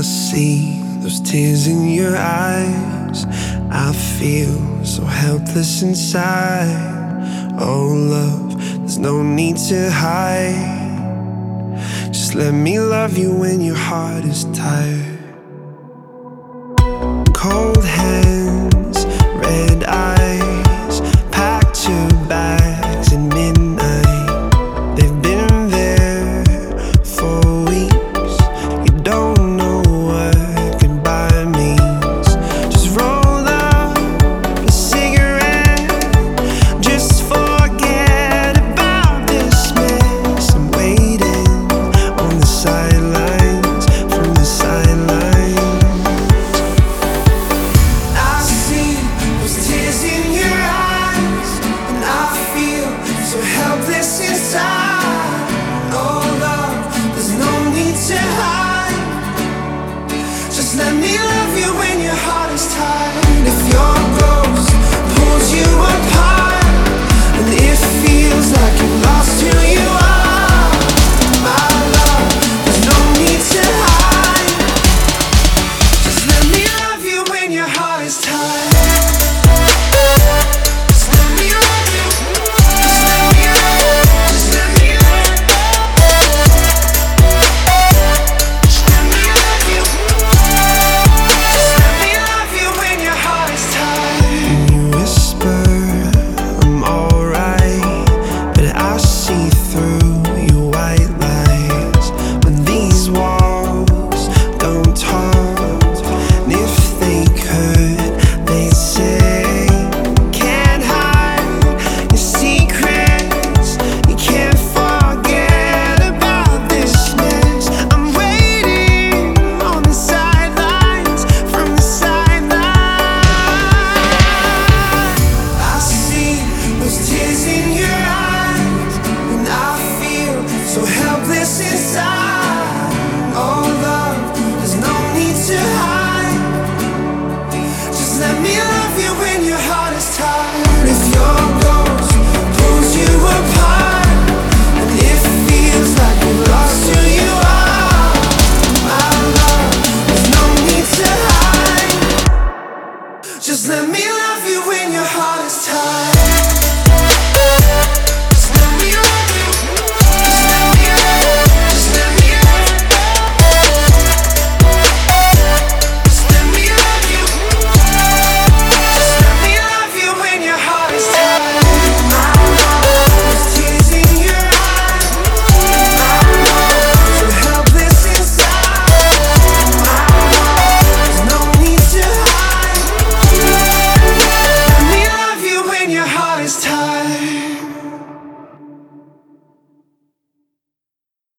I see those tears in your eyes. I feel so helpless inside. Oh, love, there's no need to hide. Just let me love you when your heart is tired. Cold Oh, let me love you when your heart is tired just let me